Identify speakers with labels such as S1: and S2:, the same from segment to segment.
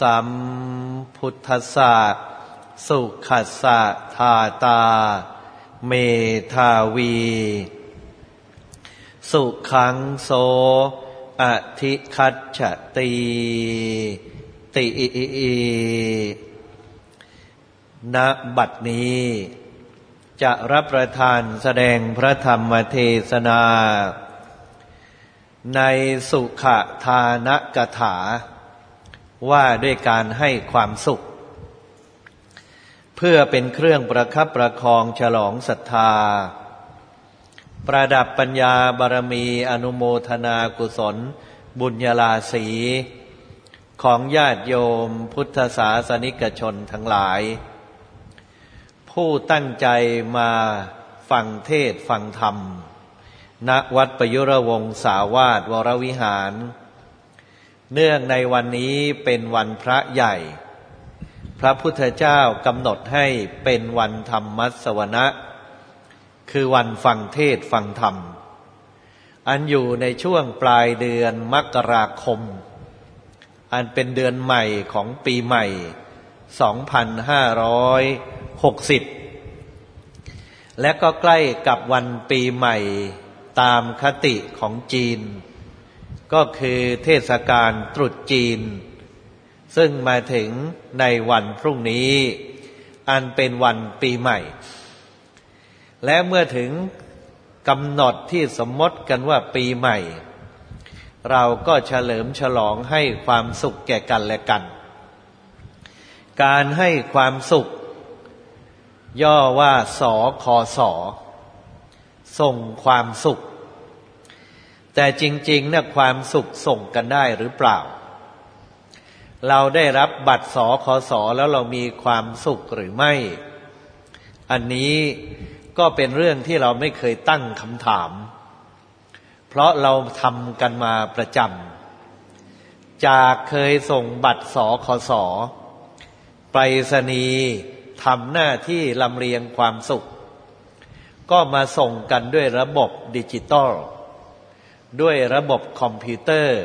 S1: สัมพุทธัสสสุขัสสะทาตา เมทาวี สุขังโสอธิคัตฉตีติณบัดนี้ จะรับประทานแสดงพระธรรมเทศนา ในสุขทานกถา ว่าด้วยการให้ความสุข เพื่อเป็นเครื่องประคับประคองฉลองศรัทธา ประดับปัญญาบารมีอนุโมทนากุศล บุญญาลาสีของญาติโยมพุทธศาสนิกชนทั้งหลาย ผู้ตั้งใจมาฟังเทศฟังธรรม ณวัดประยุรวงศาวาสวรวิหาร เนื่องในวันนี้เป็นวันพระใหญ่ พระพุทธเจ้ากำหนดให้เป็นวันธรรมมัสวนะ คือวันฟังเทศฟังธรรม อันอยู่ในช่วงปลายเดือนมกราคม อันเป็นเดือนใหม่ของปีใหม่ 2560 และก็ใกล้กับวันปีใหม่ตามคติของจีน ก็คือเทศกาลตรุษจีน ซึ่งมาถึงในวันพรุ่งนี้ อันเป็นวันปีใหม่ และเมื่อถึงกำหนดที่สมมติกันว่าปีใหม่ เราก็เฉลิมฉลองให้ความสุขแก่กันและกัน การให้ความสุข ย่อว่าสอคอสอส่งความสุข แต่จริงๆน่ะความสุขส่งกันได้หรือเปล่า เราได้รับบัตรสอคอสอแล้วเรามีความสุขหรือไม่ อันนี้ก็เป็นเรื่องที่เราไม่เคยตั้งคำถาม เพราะเราทำกันมาประจำจากเคยส่งบัตรสอคอสอไปรษณีย์ทำหน้าที่ลำเลียงความสุข ก็มาส่งกันด้วยระบบดิจิตอล ด้วยระบบคอมพิวเตอร์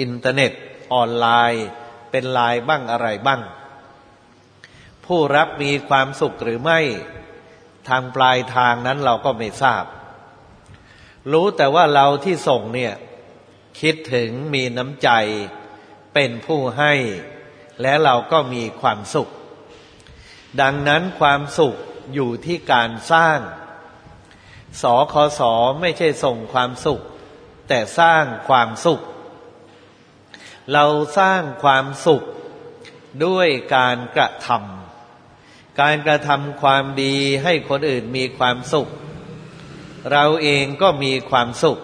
S1: อินเทอร์เน็ต ออนไลน์ เป็นไลน์บ้างอะไรบ้าง ผู้รับมีความสุขหรือไม่ ทางปลายทางนั้นเราก็ไม่ทราบ รู้แต่ว่าเราที่ส่งเนี่ย คิดถึงมีน้ำใจ เป็นผู้ให้ และเราก็มีความสุข ดังนั้นความสุขอยู่ที่การสร้างสอคอสอไม่ใช่ส่งความสุข แต่สร้างความสุข เราสร้างความสุขด้วยการกระทำการกระทำความดีให้คนอื่นมีความสุข เราเองก็มีความสุข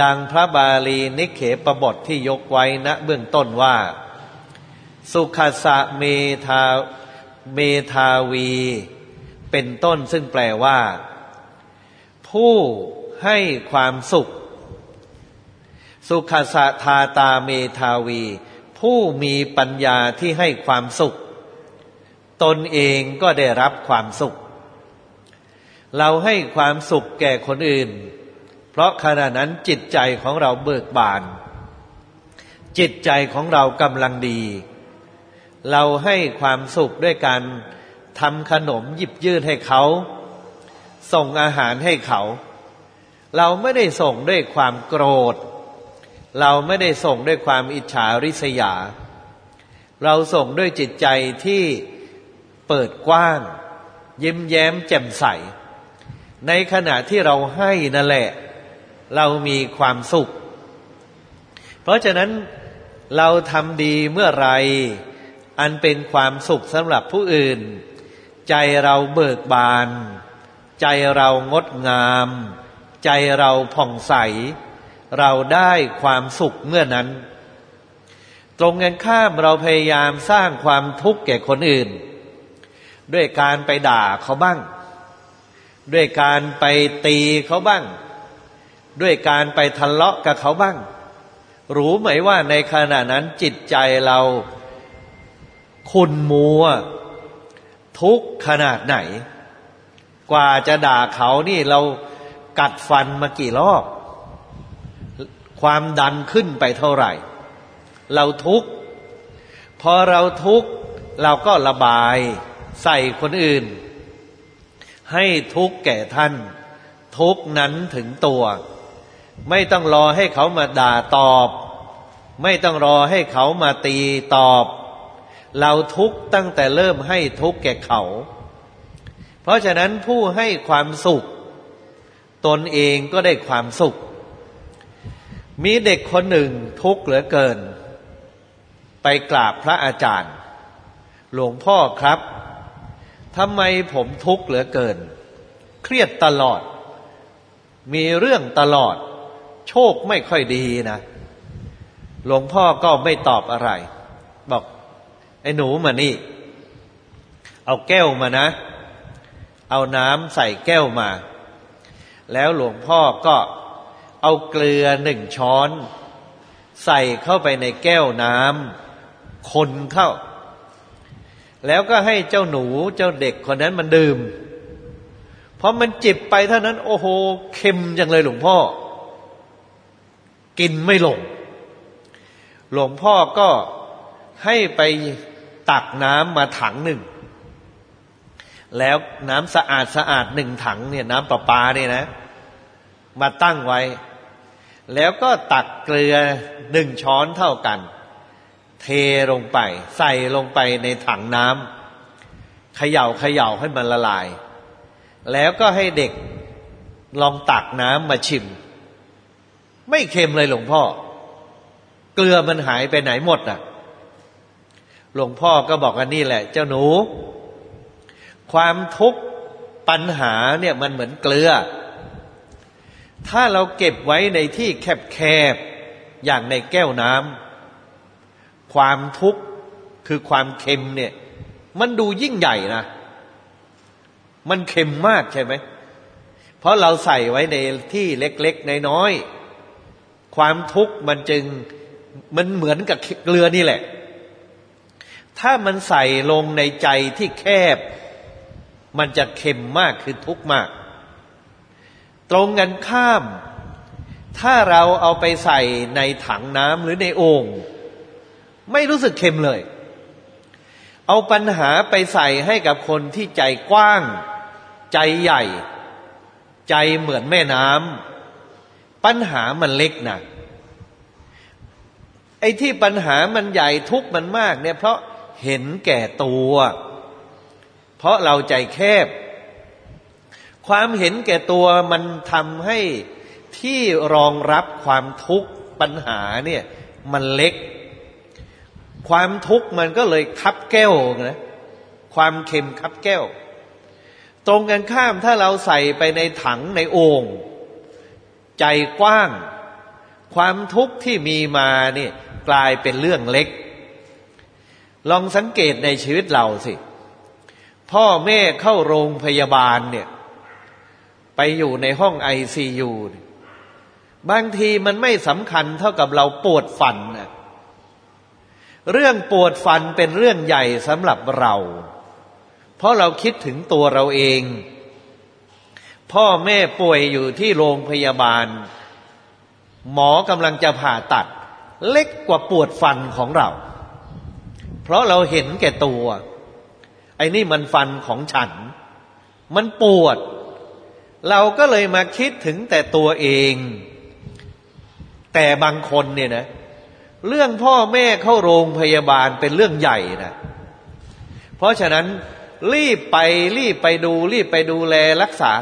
S1: ดังพระบาลีนิเขปบทที่ยกไว้ณเบื้องต้นว่า สุขสะเมทาเมทาวี เป็นต้นซึ่งแปลว่า ผู้ให้ความสุข สุขสะทาตาเมทาวี ผู้มีปัญญาที่ให้ความสุข ตนเองก็ได้รับความสุข เราให้ความสุขแก่คนอื่น เพราะขณะนั้นจิตใจของเราเบิกบาน จิตใจของเรากำลังดี เราให้ความสุขด้วยการทำขนมหยิบยื่นให้เขา ส่งอาหารให้เขา เราไม่ได้ส่งด้วยความโกรธ เราไม่ได้ส่งด้วยความอิจฉาริษยา เราส่งด้วยจิตใจที่เปิดกว้าง ยิ้มแย้มแจ่มใส ในขณะที่เราให้นั่นแหละ เรามีความสุข เพราะฉะนั้นเราทำดีเมื่อไร อันเป็นความสุขสำหรับผู้อื่น ใจเราเบิกบาน ใจเรางดงาม ใจเราผ่องใส เราได้ความสุขเมื่อนั้น ตรงกันข้ามเราพยายามสร้างความทุกข์แก่คนอื่น ด้วยการไปด่าเขาบ้าง ด้วยการไปตีเขาบ้าง ด้วยการไปทะเลาะกับเขาบ้าง รู้ไหมว่าในขณะนั้นจิตใจเราขุนมัว ทุกขนาดไหน กว่าจะด่าเขานี่เรากัดฟันมากี่รอบ ความดันขึ้นไปเท่าไหร่ เราทุกข์พอเราทุกข์เราก็ระบายใส่คนอื่น ให้ทุกข์แก่ท่าน ทุกข์นั้นถึงตัว ไม่ต้องรอให้เขามาด่าตอบ ไม่ต้องรอให้เขามาตีตอบ เราทุกข์ตั้งแต่เริ่มให้ทุกข์แก่เขา เพราะฉะนั้นผู้ให้ความสุข ตนเองก็ได้ความสุข มีเด็กคนหนึ่งทุกข์เหลือเกิน ไปกราบพระอาจารย์ หลวงพ่อครับทำไมผมทุกข์เหลือเกิน เครียดตลอด มีเรื่องตลอด โชคไม่ค่อยดีนะ หลวงพ่อก็ไม่ตอบอะไร บอก ไอ้หนูมานี่ เอาแก้วมานะ เอาน้ำใส่แก้วมา แล้วหลวงพ่อก็ เอาเกลือหนึ่งช้อน ใส่เข้าไปในแก้วน้ำคนเข้า แล้วก็ให้เจ้าหนูเจ้าเด็กคนนั้นมันดื่มพอมันจิบไปเท่านั้น โอ้โหเค็มจังเลยหลวงพ่อ กินไม่ลง หลวงพ่อก็ให้ไปตักน้ำมาถังหนึ่ง แล้วน้ำสะอาดสะอาดหนึ่งถังเนี่ยน้ำประปาเนี่ยนะ มาตั้งไว้ แล้วก็ตักเกลือหนึ่งช้อนเท่ากัน เทลงไป ใส่ลงไปในถังน้ำเขย่าเขย่าให้มันละลาย แล้วก็ให้เด็กลองตักน้ำมาชิม ไม่เค็มเลยหลวงพ่อ เกลือมันหายไปไหนหมดอะ หลวงพ่อก็บอกกันนี่แหละ เจ้าหนู ความทุกข์ปัญหาเนี่ยมันเหมือนเกลือ ถ้าเราเก็บไว้ในที่แคบๆอย่างในแก้วน้ำความทุกข์คือความเค็มเนี่ย มันดูยิ่งใหญ่นะ มันเค็มมากใช่ไหม เพราะเราใส่ไว้ในที่เล็กๆน้อยๆความทุกข์มันจึงมันเหมือนกับเกลือนี่แหละ ถ้ามันใส่ลงในใจที่แคบ มันจะเค็มมากคือทุกข์มาก ตรงกันข้าม ถ้าเราเอาไปใส่ในถังน้ำหรือในโอ่งไม่รู้สึกเค็มเลย เอาปัญหาไปใส่ให้กับคนที่ใจกว้าง ใจใหญ่ ใจเหมือนแม่น้ำปัญหามันเล็กนะไอ้ที่ปัญหามันใหญ่ทุกข์มันมากเนี่ยเพราะเห็นแก่ตัว เพราะเราใจแคบ ความเห็นแก่ตัวมันทำให้ที่รองรับความทุกข์ปัญหาเนี่ยมันเล็ก ความทุกข์มันก็เลยคับแก้วนะความเค็มคับแก้ว ตรงกันข้ามถ้าเราใส่ไปในถังในโอ่งใจกว้าง ความทุกข์ที่มีมาเนี่ยกลายเป็นเรื่องเล็ก ลองสังเกตในชีวิตเราสิ พ่อแม่เข้าโรงพยาบาลเนี่ย ไปอยู่ในห้องไอซียูบางทีมันไม่สำคัญเท่ากับเราปวดฟันนะเรื่องปวดฟันเป็นเรื่องใหญ่สำหรับเรา เพราะเราคิดถึงตัวเราเอง พ่อแม่ป่วยอยู่ที่โรงพยาบาล หมอกำลังจะผ่าตัด เล็กกว่าปวดฟันของเรา เพราะเราเห็นแก่ตัว ไอ้นี่มันฟันของฉัน มันปวด เราก็เลยมาคิดถึงแต่ตัวเอง แต่บางคนเนี่ยนะ เรื่องพ่อแม่เข้าโรงพยาบาลเป็นเรื่องใหญ่นะ เพราะฉะนั้นรีบไปรีบไปดู รีบไปดูแลรักษา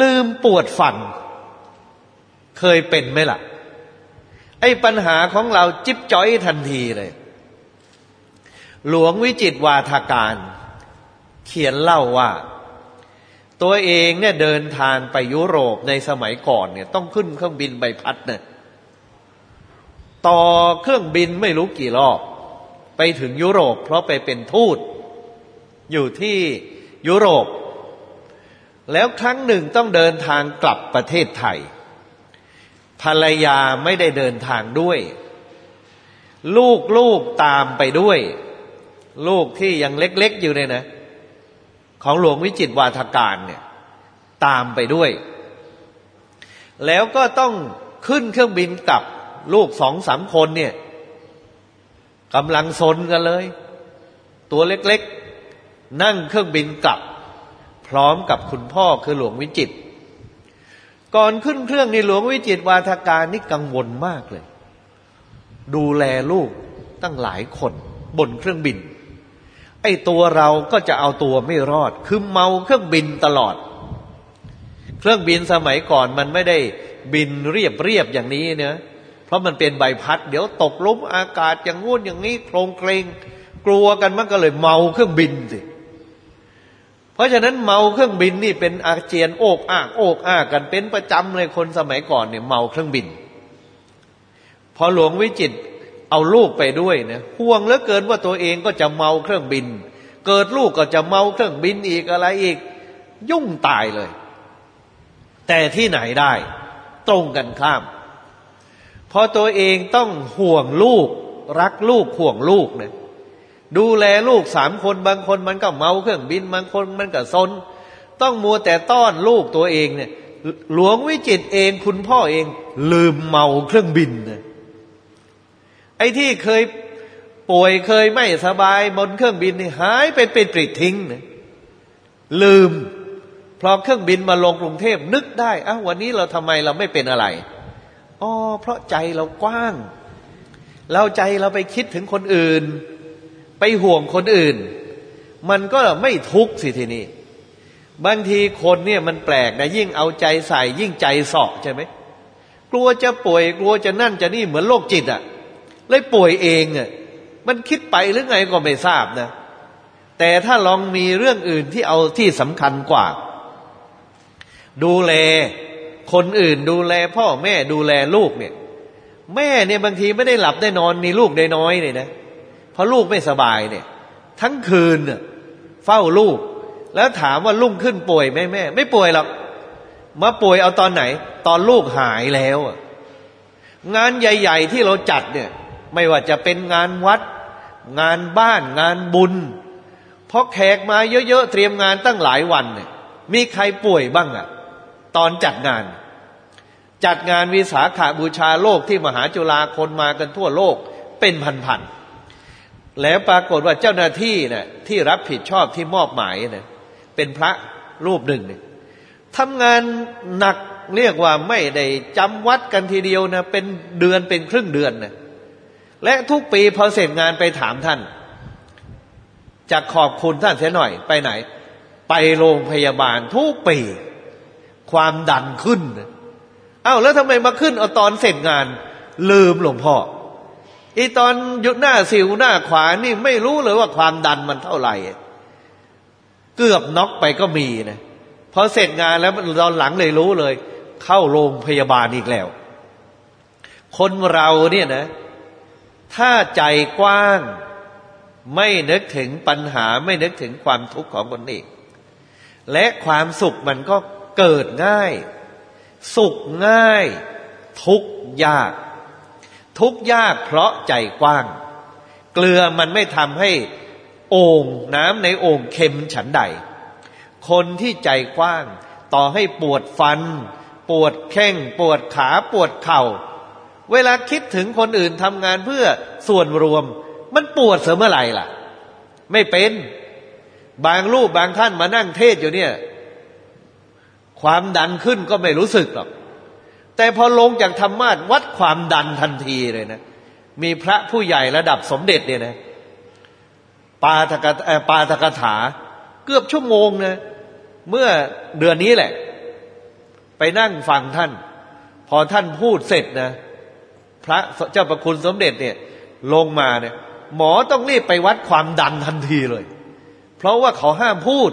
S1: ลืมปวดฟัน เคยเป็นไหมล่ะ ไอ้ปัญหาของเราจิ๊บจ้อยทันทีเลย หลวงวิจิตวาทาการ เขียนเล่าว่า ตัวเองเนี่ยเดินทางไปยุโรปในสมัยก่อนเนี่ย ต้องขึ้นเครื่องบินใบพัดเนี่ยต่อเครื่องบินไม่รู้กี่รอบไปถึงยุโรป เพราะไปเป็นทูต อยู่ที่ยุโรป แล้วครั้งหนึ่งต้องเดินทางกลับประเทศไทย ภรรยาไม่ได้เดินทางด้วย ลูกลูกตามไปด้วย ลูกที่ยังเล็กๆอยู่เนี่ยนะ ของหลวงวิจิตวาทการเนี่ยตามไปด้วย แล้วก็ต้องขึ้นเครื่องบินกลับลูกสองสามคนเนี่ยกำลังซนกันเลย ตัวเล็กๆ นั่งเครื่องบินกลับ พร้อมกับคุณพ่อคือหลวงวิจิต ก่อนขึ้นเครื่องในหลวงวิจิตวาทการนี่กังวลมากเลย ดูแลลูกตั้งหลายคนบนเครื่องบิน ไอ้ตัวเราก็จะเอาตัวไม่รอด คือเมาเครื่องบินตลอด เครื่องบินสมัยก่อนมันไม่ได้บินเรียบเรียบอย่างนี้เนะเพราะมันเป็นใบพัด เดี๋ยวตกลุมอากาศอย่างงู้นอย่างนี้โครงเคลงกลัวกันมันก็เลยเมาเครื่องบินสิเพราะฉะนั้นเมาเครื่องบินนี่เป็นอาเจียนโอกอ้ากโอกอ้ากกันเป็นประจำเลยคนสมัยก่อนเนี่ยเมาเครื่องบิน พอหลวงวิจิต เอาลูกไปด้วยเนี่ยห่วงเหลือเกินว่าตัวเองก็จะเมาเครื่องบิน เกิดลูกก็จะเมาเครื่องบินอีกอะไรอีก ยุ่งตายเลย แต่ที่ไหนได้ ตรงกันข้ามพอตัวเองต้องห่วงลูก รักลูกห่วงลูกเนี่ยดูแลลูกสามคนบางคนมันก็เมาเครื่องบินบางคนมันก็ซนต้องมัวแต่ต้อนลูกตัวเองเนี่ย หลวงวิจิตเองคุณพ่อเอง ลืมเมาเครื่องบินเนี่ย อ้ที่เคยป่วยเคยไม่สบายบนเครื่องบินนี่หายไปเป็นปริดทิ้งเลยลืมพอเครื่องบินมาลงกรุงเทพนึกได้อ้าววันนี้เราทำไมเราไม่เป็นอะไรอ๋อเพราะใจเรากว้าง เราใจเราไปคิดถึงคนอื่น ไปห่วงคนอื่น มันก็ไม่ทุกข์สิทีนี้บางทีคนเนี่ยมันแปลกนะยิ่งเอาใจใส่ยิ่งใจสอบใช่ไหมกลัวจะป่วยกลัวจะนั่นจะนี่เหมือนโรคจิตอะ่ะ เลยป่วยเองอะมันคิดไปหรือไงก็ไม่ทราบนะ แต่ถ้าลองมีเรื่องอื่นที่เอาที่สำคัญกว่า ดูแลคนอื่นดูแลพ่อแม่ดูแลลูกเนี่ย แม่เนี่ยบางทีไม่ได้หลับได้นอนมีลูกได้น้อยเนี่ยนะเพราะลูกไม่สบายเนี่ย ทั้งคืนเฝ้าลูก แล้วถามว่าลุ่งขึ้นป่วยไหมแม่ ไม่ป่วยหรอกมาป่วยเอาตอนไหน ตอนลูกหายแล้วงานใหญ่ ๆ ที่เราจัดเนี่ย ไม่ว่าจะเป็นงานวัด งานบ้านงานบุญเพราะแขกมาเยอะๆเตรียมงานตั้งหลายวันเนี่ยมีใครป่วยบ้างอะ่ะ ตอนจัดงาน จัดงานวิสาขาบูชาโลกที่มหาจุฬาคนมากันทั่วโลกเป็นพันๆแล้วปรากฏว่าเจ้าหน้าที่เนะ่ยที่รับผิดชอบที่มอบหมายเนะ่ยเป็นพระรูปหนึ่งเนี่ยทำงานหนักเรียกว่าไม่ได้จำวัดกันทีเดียวนะเป็นเดือนเป็นครึ่งเดือนนะ และทุกปีพอเสร็จงานไปถามท่านจะขอบคุณท่านเสียหน่อยไปไหน ไปโรงพยาบาลทุกปี ความดันขึ้น เอ้าแล้วทำไมมาขึ้นเอาตอนเสร็จงาน ลืมหลวงพ่ออีตอนหยุดหน้าสิวหน้าขวานี่ไม่รู้เลยว่าความดันมันเท่าไหร่ เกือบน็อกไปก็มีนะพอเสร็จงานแล้วตอนหลังเลยรู้เลย เข้าโรงพยาบาลอีกแล้ว คนเราเนี่ยนะ ถ้าใจกว้าง ไม่นึกถึงปัญหาไม่นึกถึงความทุกข์ของคนอื่นและความสุขมันก็เกิดง่าย สุขง่าย ทุกยาก ทุกยากเพราะใจกว้าง เกลือมันไม่ทำให้โอ่งน้ำในโอ่งเค็มฉันใด คนที่ใจกว้าง ต่อให้ปวดฟัน ปวดแข้งปวดขาปวดเข่า เวลาคิดถึงคนอื่นทำงานเพื่อส่วนรวม มันปวดเสมอไหร่ล่ะ ไม่เป็นบางรูปบางท่านมานั่งเทศอยู่เนี่ย ความดันขึ้นก็ไม่รู้สึกหรอก แต่พอลงจากธรรมาทวัดความดันทันทีเลยนะ มีพระผู้ใหญ่ระดับสมเด็จเนี่ยนะปาทกปาทกถา เกือบชั่วโมงนะเมื่อเดือนนี้แหละ ไปนั่งฟังท่าน พอท่านพูดเสร็จนะ พระเจ้าประคุณสมเด็จเนี่ยลงมาเนี่ยหมอต้องรีบไปวัดความดันทันทีเลย เพราะว่าเขาห้ามพูด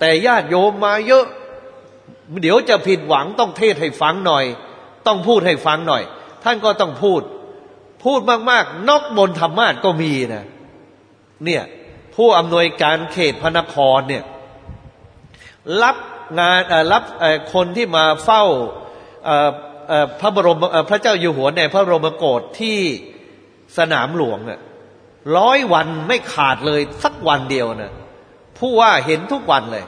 S1: แต่ญาติโยมมาเยอะ เดี๋ยวจะผิดหวังต้องเทศให้ฟังหน่อย ต้องพูดให้ฟังหน่อย ท่านก็ต้องพูด พูดมากๆ นอกบนธรรมาทก็มีนะเนี่ยผู้อำนวยการเขตพระนครเนี่ยรับงานรับคนที่มาเฝ้า พระบรมพระเจ้าอยู่หัวในพระบรมโกศที่สนามหลวงเนี่ยร้อยวันไม่ขาดเลยสักวันเดียวนะผู้ว่าเห็นทุกวันเลย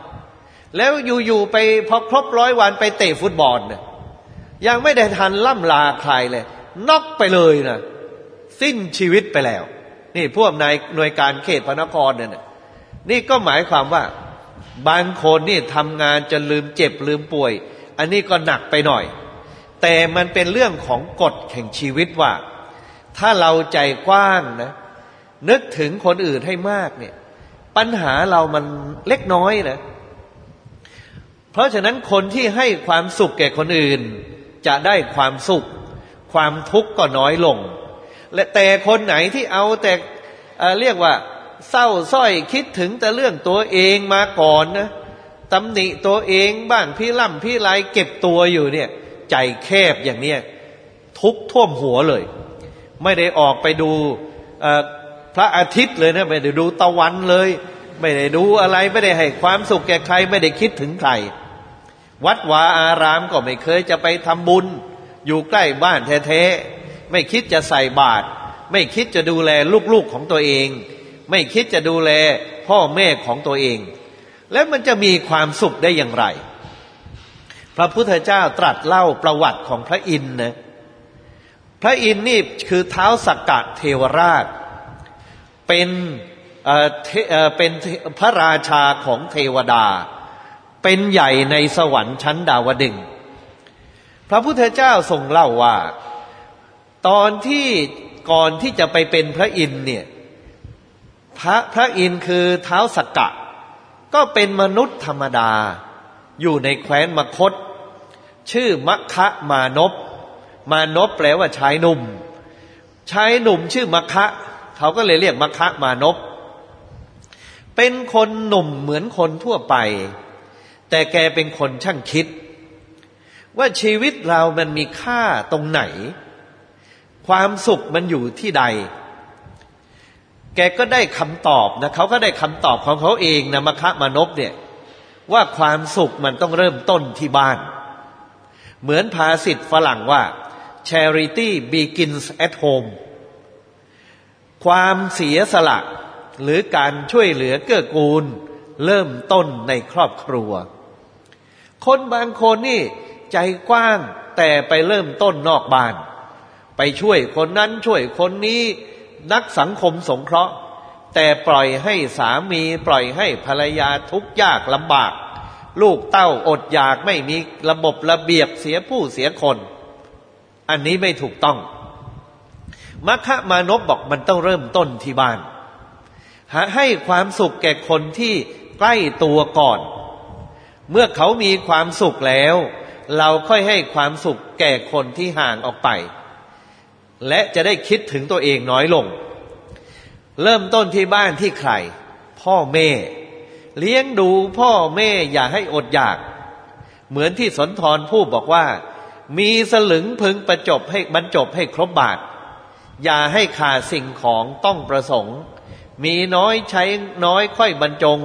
S1: แล้วอยู่ๆไปพอครบร้อยวันไปเตะฟุตบอลเนี่ยยังไม่ได้ทันล่ำลาใครเลยนอกไปเลยนะสิ้นชีวิตไปแล้ว นี่พวกนายหน่วยการเขตพระนครเนี่ยนี่ก็หมายความว่า บางคนนี่ทำงานจะลืมเจ็บลืมป่วย อันนี้ก็หนักไปหน่อย แต่มันเป็นเรื่องของกฎแห่งชีวิตว่า ถ้าเราใจกว้างนะ นึกถึงคนอื่นให้มากเนี่ย ปัญหาเรามันเล็กน้อยนะเพราะฉะนั้นคนที่ให้ความสุขแก่คนอื่น จะได้ความสุข ความทุกข์ก็น้อยลง และแต่คนไหนที่เอาแต่เรียกว่า เศร้าส้อยคิดถึงแต่เรื่องตัวเองมาก่อนนะตำหนิตัวเองบ้างพี่ล่ำพี่ไรเก็บตัวอยู่เนี่ย ใจแคบอย่างเนี้ยทุกท่วมหัวเลย ไม่ได้ออกไปดูพระอาทิตย์เลยนะไม่ได้ดูตะวันเลย ไม่ได้ดูอะไรไม่ได้ให้ความสุขแก่ใคร ไม่ได้คิดถึงใคร วัดวาอารามก็ไม่เคยจะไปทำบุญ อยู่ใกล้บ้านแท้ๆไม่คิดจะใส่บาตรไม่คิดจะดูแลลูกๆของตัวเอง ไม่คิดจะดูแลพ่อแม่ของตัวเอง แล้วมันจะมีความสุขได้อย่างไร พระพุทธเจ้าตรัสเล่าประวัติของพระอินทร์นะพระอินทร์นี่คือเท้าสักกะเทวราช เป็นเป็นพระราชาของเทวดา เป็นใหญ่ในสวรรค์ชั้นดาวดึงพระพุทธเจ้าทรงเล่าว่า ตอนที่ก่อนที่จะไปเป็นพระอินทร์เนี่ยพระพระอินทร์คือเท้าสักกะ ก็เป็นมนุษย์ธรรมดา อยู่ในแคว้นมคต ชื่อมัคคะมานพมานพแปลว่าชายหนุ่ม ชายหนุ่มชื่อมัคคะเขาก็เลยเรียกมัคคะมานพเป็นคนหนุ่มเหมือนคนทั่วไป แต่แกเป็นคนช่างคิด ว่าชีวิตเรามันมีค่าตรงไหน ความสุขมันอยู่ที่ใด แกก็ได้คำตอบนะเขาก็ได้คำตอบของเขาเองนะมคะมานพเนี่ย ว่าความสุขมันต้องเริ่มต้นที่บ้าน เหมือนภาษิตฝรั่งว่า charity begins at home ความเสียสละหรือการช่วยเหลือเกื้อกูล เริ่มต้นในครอบครัว คนบางคนนี่ใจกว้างแต่ไปเริ่มต้นนอกบ้าน ไปช่วยคนนั้นช่วยคนนี้ นักสังคมสงเคราะห์ แต่ปล่อยให้สามีปล่อยให้ภรรยาทุกข์ยากลำบาก ลูกเต้าอดอยากไม่มีระบบระเบียบเสียผู้เสียคน อันนี้ไม่ถูกต้องมัคคะมานพบอกมันต้องเริ่มต้นที่บ้านหาให้ความสุขแก่คนที่ใกล้ตัวก่อน เมื่อเขามีความสุขแล้ว เราค่อยให้ความสุขแก่คนที่ห่างออกไป และจะได้คิดถึงตัวเองน้อยลง เริ่มต้นที่บ้านที่ใคร พ่อแม่ เลี้ยงดูพ่อแม่อย่าให้อดอยาก เหมือนที่สนทรผู้บอกว่า มีสลึงพึงประจบให้บรรจบให้ครบบาท อย่าให้ขาดสิ่งของต้องประสงค์ มีน้อยใช้น้อยค่อยบรรจง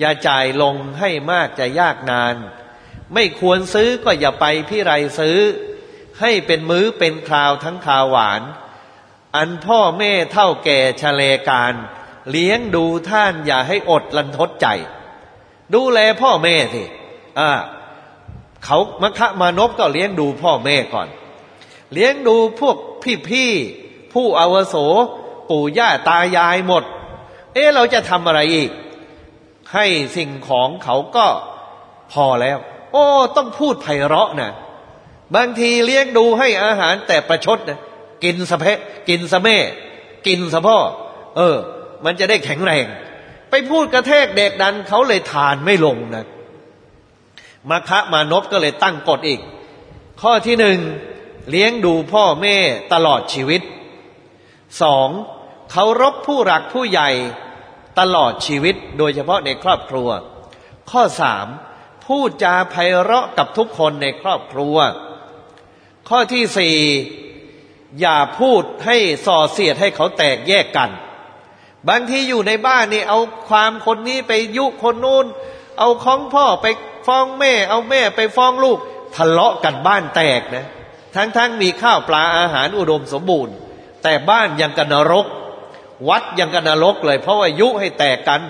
S1: อย่าจ่ายลงให้มากจะยากนาน ไม่ควรซื้อก็อย่าไปพี่ไรซื้อ ให้เป็นมื้อเป็นคราวทั้งคาวหวาน อันพ่อแม่เท่าแก่ชะเลการ เลี้ยงดูท่านอย่าให้อดลันทดใจ ดูแลพ่อแม่สิอ่าเขามคะมานพก็เลี้ยงดูพ่อแม่ก่อน เลี้ยงดูพวกพี่ๆผู้อาวโส ปู่ย่าตายายหมด เอ๊ะเราจะทำอะไรอีก ให้สิ่งของเขาก็พอแล้ว โอ้ ต้องพูดไพเราะนะบางทีเลี้ยงดูให้อาหารแต่ประชดนะ กินสะเพะกินสะแม่ กินสะพ่อ เออ มันจะได้แข็งแรง ไปพูดกระแทกเด็กดันเขาเลยทานไม่ลงนะมาคะมานพก็เลยตั้งกฎอีก ข้อที่หนึ่งเลี้ยงดูพ่อแม่ตลอดชีวิตสองเคารพผู้รักผู้ใหญ่ตลอดชีวิตโดยเฉพาะในครอบครัว ข้อสามพูดจาไพเราะกับทุกคนในครอบครัว ข้อที่สี่ อย่าพูดให้ส่อเสียดให้เขาแตกแยกกัน บางทีอยู่ในบ้านนี่เอาความคนนี้ไปยุคนนู้น เอาของพ่อไปฟ้องแม่ เอาแม่ไปฟ้องลูก ทะเลาะกันบ้านแตกนะ ทั้งๆงมีข้าวปลาอาหารอุดมสมบูรณ์ แต่บ้านยังกันนรก วัดยังกันนรกเลย เพราะว่ายุให้แตกกัน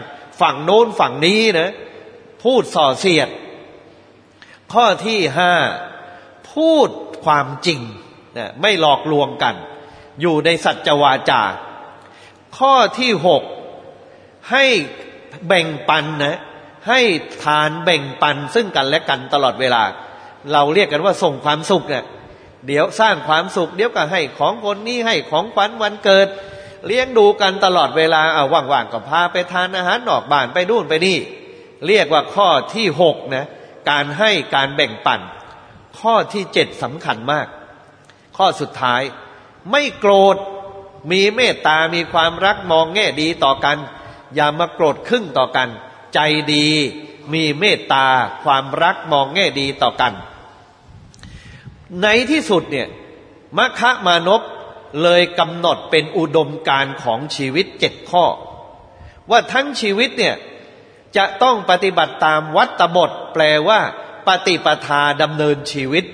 S1: ฝั่งโน้นฝั่งนี้นะ พูดส่อเสียด ข้อที่ห้าพูดความจริง นะไม่หลอกลวงกัน อยู่ในสัจวาจา ข้อที่หกให้แบ่งปันนะให้ทานแบ่งปันซึ่งกันและกันตลอดเวลา เราเรียกกันว่าส่งความสุขเนี่ยเดี๋ยวสร้างความสุข เดี๋ยวก็ให้ของคนนี้ให้ของขวัญวันเกิด เลี้ยงดูกันตลอดเวลาเอาว่างๆก็พาไปทานอาหารนอกบ้านไปนู่นไปนี่ เรียกว่าข้อที่หกนะการให้การแบ่งปัน ข้อที่เจ็ดสำคัญมาก ข้อสุดท้าย ไม่โกรธมีเมตตามีความรักมองแง่ดีต่อกัน อย่ามาโกรธครึ่งต่อกัน ใจดีมีเมตตาความรักมองแง่ดีต่อกัน ในที่สุดเนี่ยมัคคะมานพเลยกำหนดเป็นอุดมการของชีวิตเจ็ดข้อ ว่าทั้งชีวิตเนี่ยจะต้องปฏิบัติตามวัตบท แปลว่า ปฏิปทาดำเนินชีวิต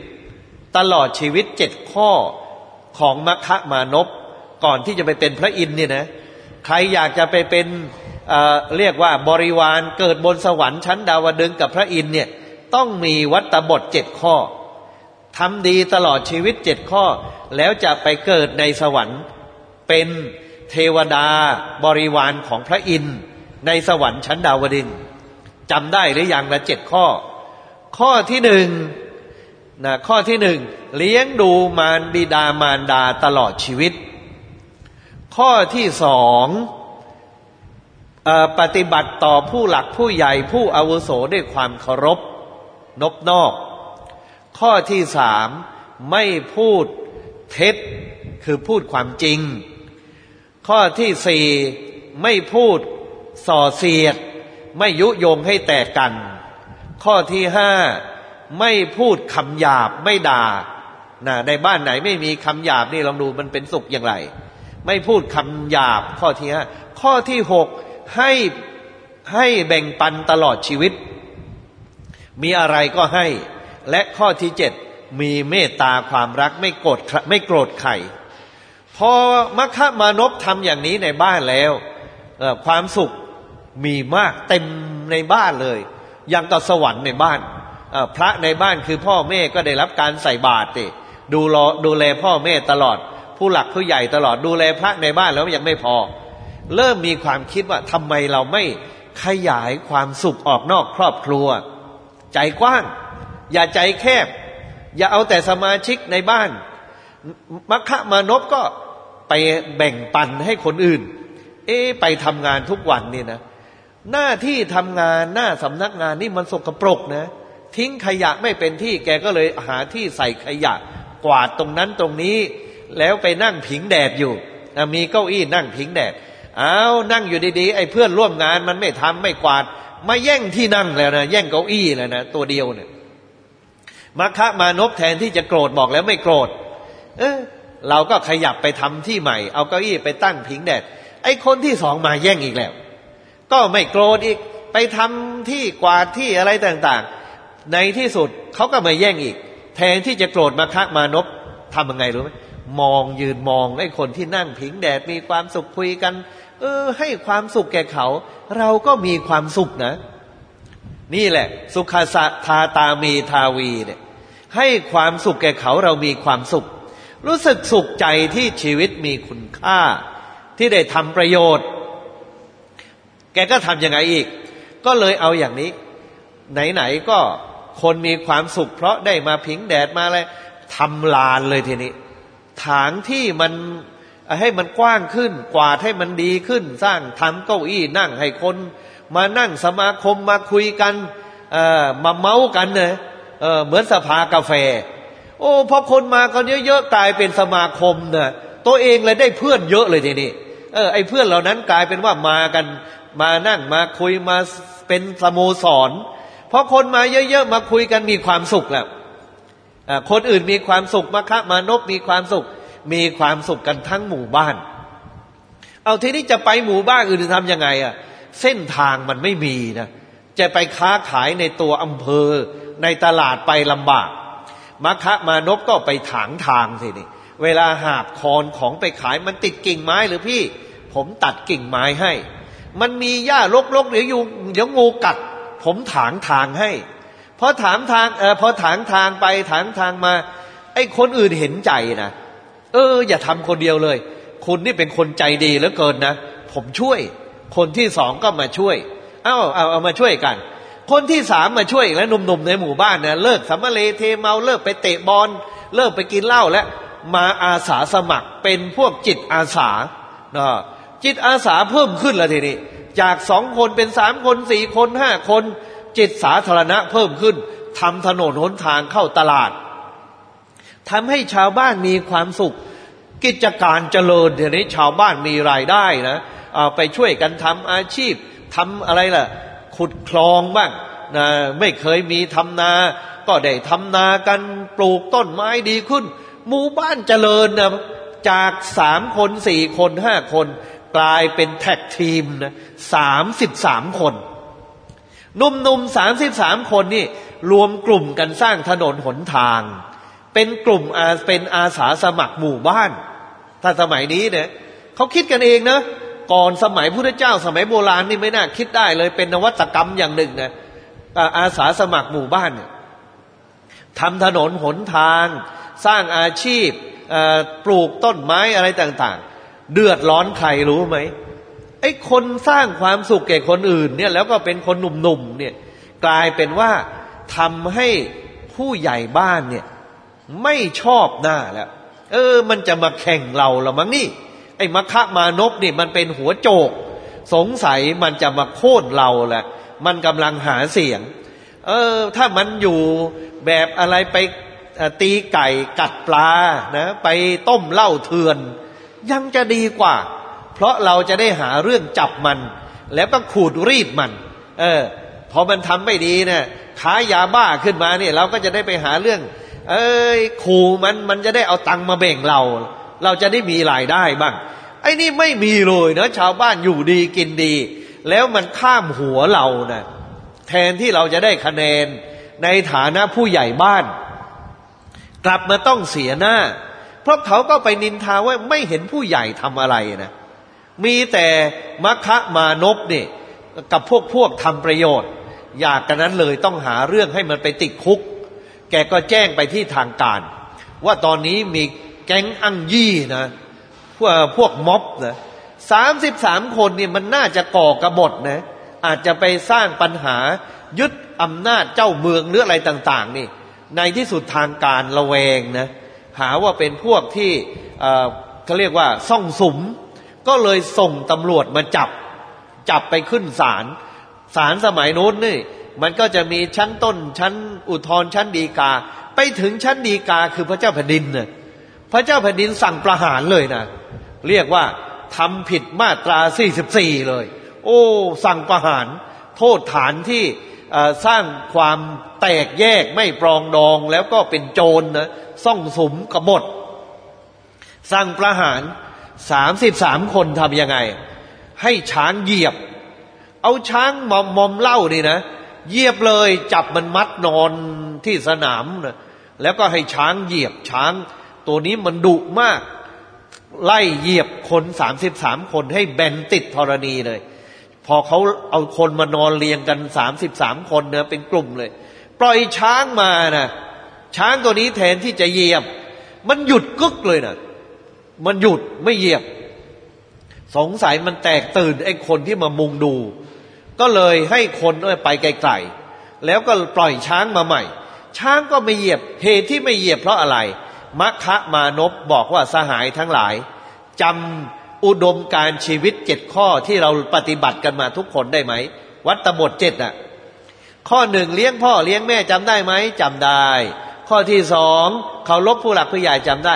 S1: ตลอดชีวิตเจ็ดข้อของมัคคะมานพก่อนที่จะไปเป็นพระอินทร์เนี่ยนะใครอยากจะไปเป็นเเรียกว่าบริวารเกิดบนสวรรค์ชั้นดาวดึงกับพระอินทร์เนี่ยต้องมีวัตบทเจ็ดข้อทำดีตลอดชีวิตเจ็ดข้อ แล้วจะไปเกิดในสวรรค์เป็นเทวดาบริวารของพระอินทร์ในสวรรค์ชั้นดาวดึงจำได้หรือยังละเจ็ดข้อ ข้อที่หนึ่ง นะข้อที่หนึ่งเลี้ยงดูมารบิดามารดาตลอดชีวิต ข้อที่สองปฏิบัติต่อผู้หลักผู้ใหญ่ผู้อาวุโสด้วยความเคารพนบนอก ข้อที่สามไม่พูดเท็จคือพูดความจริง ข้อที่สี่ไม่พูดส่อเสียด ไม่ยุยงให้แตกกัน ข้อที่ห้า ไม่พูดคำหยาบไม่ด่านะในบ้านไหนไม่มีคำหยาบนี่ลองดูมันเป็นสุขอย่างไร ไม่พูดคำหยาบข้อที่ห้าข้อที่หกให้ให้แบ่งปันตลอดชีวิต มีอะไรก็ให้ และข้อที่เจ็ดมีเมตตาความรักไม่โกรธไม่โกรธใครพอมัคคะมานพทำอย่างนี้ในบ้านแล้วความสุขมีมากเต็มในบ้านเลย ยังกับสวรรค์ในบ้าน พระในบ้านคือพ่อแม่ก็ได้รับการใส่บาตรติดูแลดูแลพ่อแม่ตลอด ผู้หลักผู้ใหญ่ตลอดดูแลพระในบ้านแล้วยังไม่พอ เริ่มมีความคิดว่าทำไมเราไม่ขยายความสุขออกนอกครอบครัว ใจกว้าง อย่าใจแคบ อย่าเอาแต่สมาชิกในบ้านมัคคะมานพก็ไปแบ่งปันให้คนอื่น เอ๊ไปทำงานทุกวันนี่นะ หน้าที่ทำงานหน้าสำนักงานนี่มันสกปรกนะ ทิ้งขยะไม่เป็นที่แกก็เลยหาที่ใส่ขยะ กวาดตรงนั้นตรงนี้ แล้วไปนั่งผิงแดดอยู่ มีเก้าอี้นั่งผิงแดดเอานั่งอยู่ดีๆไอ้เพื่อนร่วมงานมันไม่ทำไม่กวาด มาแย่งที่นั่งแล้วนะแย่งเก้าอี้แล้วนะตัวเดียวเนี่ยมัคคะมานพแทนที่จะโกรธบอกแล้วไม่โกรธ เออเราก็ขยับไปทำที่ใหม่ เอาเก้าอี้ไปตั้งผิงแดด ไอ้คนที่สองมาแย่งอีกแล้ว ก็ไม่โกรธอีก ไปทำที่กวาดที่อะไรต่าง ๆ ในที่สุดเขาก็มาแย่งอีก แทนที่จะโกรธมาคะมานพทำยังไงรู้ไหมมองยืนมองไอ้คนที่นั่งผิงแดดมีความสุขคุยกัน เออ ให้ความสุขแก่เขา เราก็มีความสุขนะ นี่แหละ สุขสะทาตามีทาวีเนี่ยให้ความสุขแก่เขาเรามีความสุข รู้สึกสุขใจที่ชีวิตมีคุณค่า ที่ได้ทำประโยชน์ แกก็ทำยังไงอีก ก็เลยเอาอย่างนี้ ไหนๆก็คนมีความสุข เพราะได้มาผิงแดดมาอะไรทำลานเลยทีนี้ ถางที่มันให้มันกว้างขึ้น กวาดให้มันดีขึ้น สร้างทำเก้าอี้นั่งให้คน มานั่งสมาคมมาคุยกันมาเมาส์กันเนยเเหมือนสภากาแฟ โอ้พอคนมากันเยอะๆกลายเป็นสมาคมเนะตัวเองเลยได้เพื่อนเยอะเลยทีนี้เออไอ้เพื่อนเหล่านั้นกลายเป็นว่ามากันมานั่งมาคุยมาเป็นสโมสร พอคนมาเยอะๆมาคุยกันมีความสุขแล้วคนอื่นมีความสุขมะคะมานพมีความสุข มีความสุขกันทั้งหมู่บ้าน เอาทีนี้จะไปหมู่บ้านอื่นทำยังไงอะเส้นทางมันไม่มีนะจะไปค้าขายในตัวอำเภอ ในตลาดไปลำบากมัคคะมานพก็ไปถางทางสินี่เวลาหาบคอนของไปขายมันติดกิ่งไม้หรือพี่ ผมตัดกิ่งไม้ให้ มันมีหญ้ารกๆเดี๋ยวยุงเดี๋ยวงูกัด ผมถางทางให้พอถามทางเออพอถางทางไปถางทางมา ไอ้คนอื่นเห็นใจนะเออ อย่าทำคนเดียวเลย คุณนี่เป็นคนใจดีเหลือเกินนะผมช่วย คนที่สองก็มาช่วย เอาเอาเอามาช่วยกัน คนที่สามมาช่วยแล้วหนุ่มๆในหมู่บ้านนะเลิกสัมมาเลเทเมาเลิกไปเตะบอลเลิกไปกินเหล้าแล้วมาอาสาสมัครเป็นพวกจิตอาสานะจิตอาสาเพิ่มขึ้นแล้วทีนี้ จากสองคนเป็นสามคนสี่คนห้าคน จิตสาธารณะเพิ่มขึ้นทำถนนหนทางเข้าตลาดทำให้ชาวบ้านมีความสุข กิจการเจริญเดี๋ยวนี้ชาวบ้านมีรายได้นะไปช่วยกันทำอาชีพทำอะไรล่ะ ขุดคลองบ้างนะไม่เคยมีทำนา ก็ได้ทำนากันปลูกต้นไม้ดีขึ้น หมู่บ้านเจริญนะจากสามคนสี่คนห้าคน กลายเป็นแท็กทีมนะสามสิบสามคนหนุ่มๆสามสิบสามคนนี่รวมกลุ่มกันสร้างถนนหนทาง เป็นกลุ่มอาเป็นอาสาสมัครหมู่บ้าน ถ้าสมัยนี้เนี่ยเขาคิดกันเองนะก่อนสมัยพุทธเจ้าสมัยโบราณนี่ไม่น่าคิดได้เลยเป็นนวัตกรรมอย่างหนึ่งนะอาสาสมัครหมู่บ้านทำถนนหนทาง สร้างอาชีพปลูกต้นไม้อะไรต่างๆ เดือดร้อนใครรู้ไหมไอ้คนสร้างความสุขแก่คนอื่น เนี่ยแล้วก็เป็นคนหนุ่มๆเนี่ยกลายเป็นว่าทำให้ผู้ใหญ่บ้านเนี่ยไม่ชอบหน้าแล้ว เออ มันจะมาแข่งเราละมั้งนี่ ไอ้มัคคะมานพนี่มันเป็นหัวโจก สงสัยมันจะมาโค่นเราแหละ มันกำลังหาเสียง เออ ถ้ามันอยู่แบบอะไรไปตีไก่กัดปลานะ ไปต้มเหล้าเถื่อน ยังจะดีกว่า เพราะเราจะได้หาเรื่องจับมัน แล้วก็ขูดรีดมัน เออ พอมันทำไม่ดีเนะี่ยขายยาบ้าขึ้นมาเนี่ย เราก็จะได้ไปหาเรื่อง เอ้ยขู่มันมันจะได้เอาตังมาแบ่งเรา เราจะได้มีรายได้บ้าง ไอ้นี่ไม่มีเลยนะชาวบ้านอยู่ดีกินดี แล้วมันข้ามหัวเรานะแทนที่เราจะได้คะแนนในฐานะผู้ใหญ่บ้าน กลับมาต้องเสียหน้า ราะเขาก็ไปนินทาว่าไม่เห็นผู้ใหญ่ทำอะไรนะ มีแต่มัคคะมานพเนี่ยกับพวกพวกทำประโยชน์ อยากกันนั้นเลยต้องหาเรื่องให้มันไปติดคุก แกก็แจ้งไปที่ทางการ ว่าตอนนี้มีแก๊งอังยี่นะพวกพวกม็อบนะสามสิบสามคนเนี่ยมันน่าจะก่อกระบฏนะ อาจจะไปสร้างปัญหายึดอำนาจเจ้าเมืองหรืออะไรต่าง ๆ นี่ ในที่สุดทางการระแวงนะ หาว่าเป็นพวกที่เขาเรียกว่าซ่องสุม ก็เลยส่งตำรวจมาจับ จับไปขึ้นศาลศาลสมัยโน้นนี่มันก็จะมีชั้นต้นชั้นอุทธรชั้นดีกา ไปถึงชั้นดีกาคือพระเจ้าแผ่นดินน่ยพระเจ้าแผ่นดินสั่งประหารเลยนะเรียกว่าทำผิดมาตรา 44 เลย โอ้ สั่งประหาร โทษฐานที่สร้างความแตกแยกไม่ปรองดองแล้วก็เป็นโจรนะ ซ่องสมกบฏ สั่งประหารสามสิบสามคนทำยังไง ให้ช้างเหยียบ เอาช้างมอมมอมเล่านี่นะเหยียบเลยจับมันมัดนอนที่สนามนะแล้วก็ให้ช้างเหยียบช้าง ตัวนี้มันดุมาก ไล่เหยียบคนสามสิบสามคนให้แบนติดธรณีเลย พอเขาเอาคนมานอนเรียงกันสามสิบสามคนเนะเป็นกลุ่มเลย ปล่อยช้างมานะ ช้างตัวนี้แทนที่จะเหยียบ มันหยุดกึกเลยนะมันหยุดไม่เหยียบ สงสัยมันแตกตื่นไอ้คนที่มามุงดู ก็เลยให้คนไปไกลๆแล้วก็ปล่อยช้างมาใหม่ ช้างก็ไม่เหยียบเหตุที่ไม่เหยียบเพราะอะไรมัคคะมานพบอกว่าสหายทั้งหลายจำอุดมการชีวิตเจ็ดข้อที่เราปฏิบัติกันมาทุกคนได้ไหม วัตบทเจ็ดอะ ข้อหนึ่งเลี้ยงพ่อเลี้ยงแม่จำได้ไหมจำได้ ข้อที่สองเขาลบผู้หลักผู้ใหญ่จำได้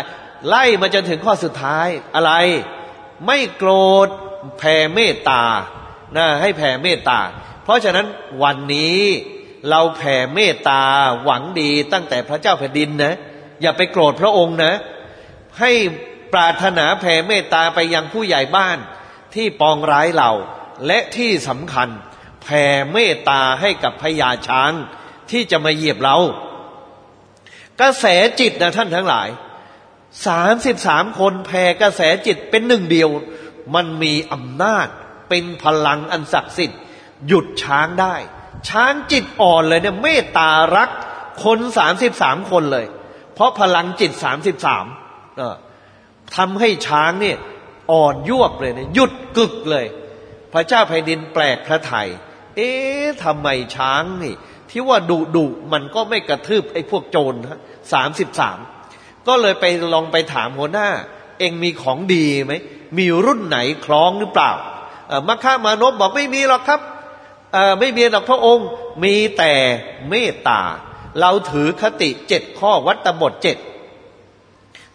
S1: ไล่มาจนถึงข้อสุดท้ายอะไร ไม่โกรธแผ่เมตตานะให้แผ่เมตตา เพราะฉะนั้นวันนี้เราแผ่เมตตาหวังดีตั้งแต่พระเจ้าแผ่นดินนะ อย่าไปโกรธพระองค์นะ ให้ปรารถนาแผ่เมตตาไปยังผู้ใหญ่บ้านที่ปองร้ายเราและที่สำคัญแผ่เมตตาให้กับพญาช้างที่จะมาเหยียบเรา กระแสจิตนะท่านทั้งหลายสามสิบสามคนแผ่กระแสจิตเป็นหนึ่งเดียว มันมีอำนาจเป็นพลังอันศักดิ์สิทธิ์ หยุดช้างได้ ช้างจิตอ่อนเลยเนี่ยเมตตารักคนสามสิบสามคนเลย เพราะพลังจิตสามสิบสามทำให้ช้างเนี่ยอ่อนยวบเลยเนี่ยหยุดกึกเลย พระเจ้าแผ่นดินแปลกพระไทยเอ๊ะทำไมช้างนี่ ที่ว่าดุดุมันก็ไม่กระทืบไอ้พวกโจรนะ สามสิบสามก็เลยไปลองไปถามหัวหน้า เองมีของดีไหมมีรุ่นไหนคล้องหรือเปล่ามัคคามานพบอกไม่มีหรอกครับไม่มีหรอกพระองค์ มีแต่เมตตา เราถือคติเจ็ดข้อวัตบทเจ็ด